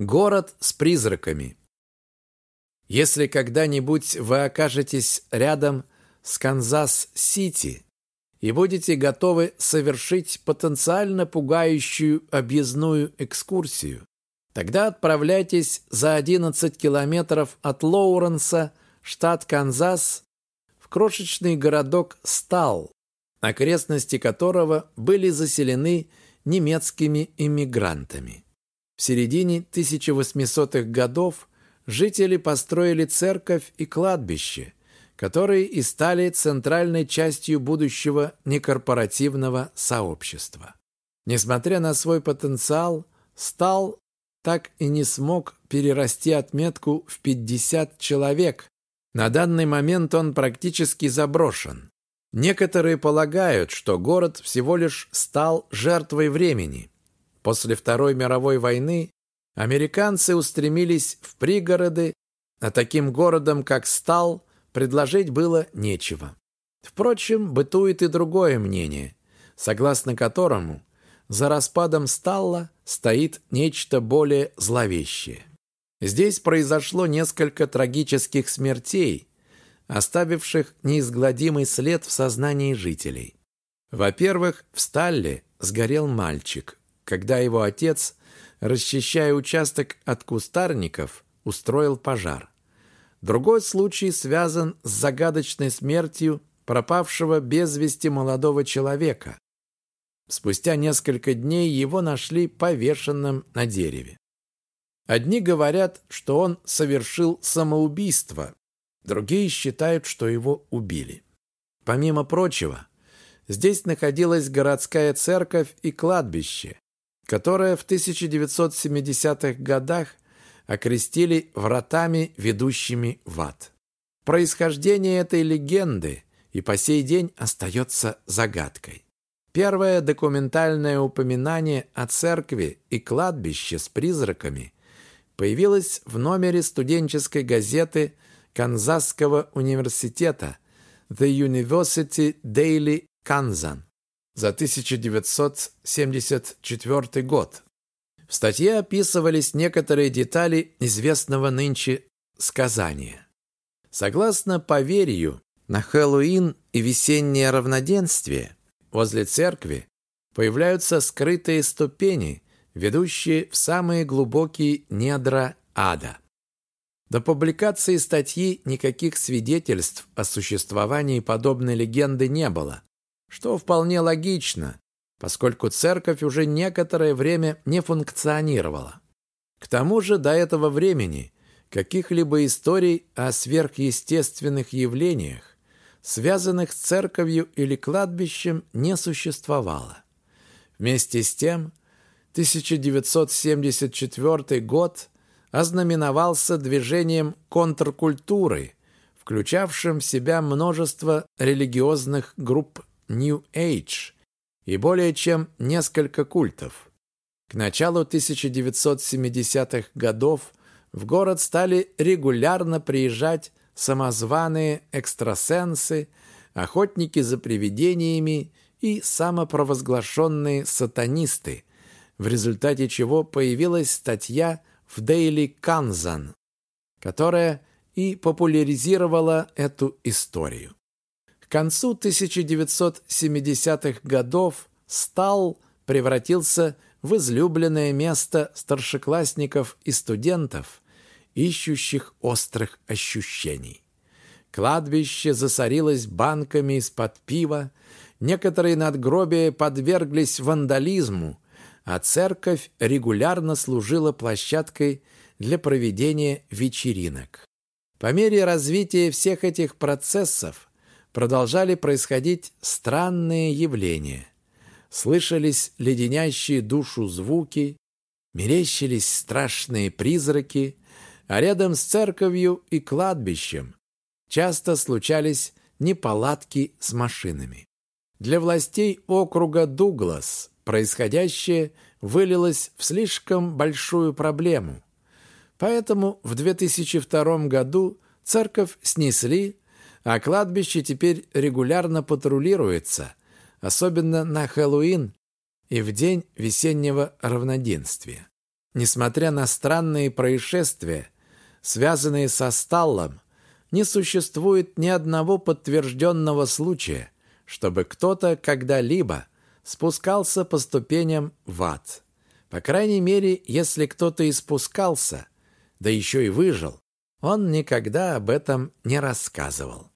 Город с призраками. Если когда-нибудь вы окажетесь рядом с Канзас-Сити и будете готовы совершить потенциально пугающую объездную экскурсию, тогда отправляйтесь за 11 километров от Лоуренса, штат Канзас, в крошечный городок Сталл, окрестности которого были заселены немецкими иммигрантами. В середине 1800-х годов жители построили церковь и кладбище, которые и стали центральной частью будущего некорпоративного сообщества. Несмотря на свой потенциал, Стал так и не смог перерасти отметку в 50 человек. На данный момент он практически заброшен. Некоторые полагают, что город всего лишь стал жертвой времени. После Второй мировой войны американцы устремились в пригороды, а таким городом, как Стал, предложить было нечего. Впрочем, бытует и другое мнение, согласно которому за распадом Сталла стоит нечто более зловещее. Здесь произошло несколько трагических смертей, оставивших неизгладимый след в сознании жителей. Во-первых, в Сталле сгорел мальчик, когда его отец, расчищая участок от кустарников, устроил пожар. Другой случай связан с загадочной смертью пропавшего без вести молодого человека. Спустя несколько дней его нашли повешенным на дереве. Одни говорят, что он совершил самоубийство, другие считают, что его убили. Помимо прочего, здесь находилась городская церковь и кладбище, которое в 1970-х годах окрестили вратами, ведущими в ад. Происхождение этой легенды и по сей день остается загадкой. Первое документальное упоминание о церкви и кладбище с призраками появилось в номере студенческой газеты Канзасского университета The University Daily Kansan за 1974 год. В статье описывались некоторые детали известного нынче сказания. Согласно поверью, на Хэллоуин и весеннее равноденствие возле церкви появляются скрытые ступени, ведущие в самые глубокие недра ада. До публикации статьи никаких свидетельств о существовании подобной легенды не было что вполне логично, поскольку церковь уже некоторое время не функционировала. К тому же до этого времени каких-либо историй о сверхъестественных явлениях, связанных с церковью или кладбищем, не существовало. Вместе с тем, 1974 год ознаменовался движением контркультуры, включавшим в себя множество религиозных групп New Age и более чем несколько культов. К началу 1970-х годов в город стали регулярно приезжать самозваные экстрасенсы, охотники за привидениями и самопровозглашенные сатанисты, в результате чего появилась статья в Daily Kansan, которая и популяризировала эту историю концу 1970-х годов Стал превратился в излюбленное место старшеклассников и студентов, ищущих острых ощущений. Кладбище засорилось банками из-под пива, некоторые надгробия подверглись вандализму, а церковь регулярно служила площадкой для проведения вечеринок. По мере развития всех этих процессов продолжали происходить странные явления. Слышались леденящие душу звуки, мерещились страшные призраки, а рядом с церковью и кладбищем часто случались неполадки с машинами. Для властей округа Дуглас происходящее вылилось в слишком большую проблему. Поэтому в 2002 году церковь снесли, а кладбище теперь регулярно патрулируется, особенно на Хэллоуин и в день весеннего равноденствия. Несмотря на странные происшествия, связанные со Сталлом, не существует ни одного подтвержденного случая, чтобы кто-то когда-либо спускался по ступеням в ад. По крайней мере, если кто-то и спускался, да еще и выжил, он никогда об этом не рассказывал.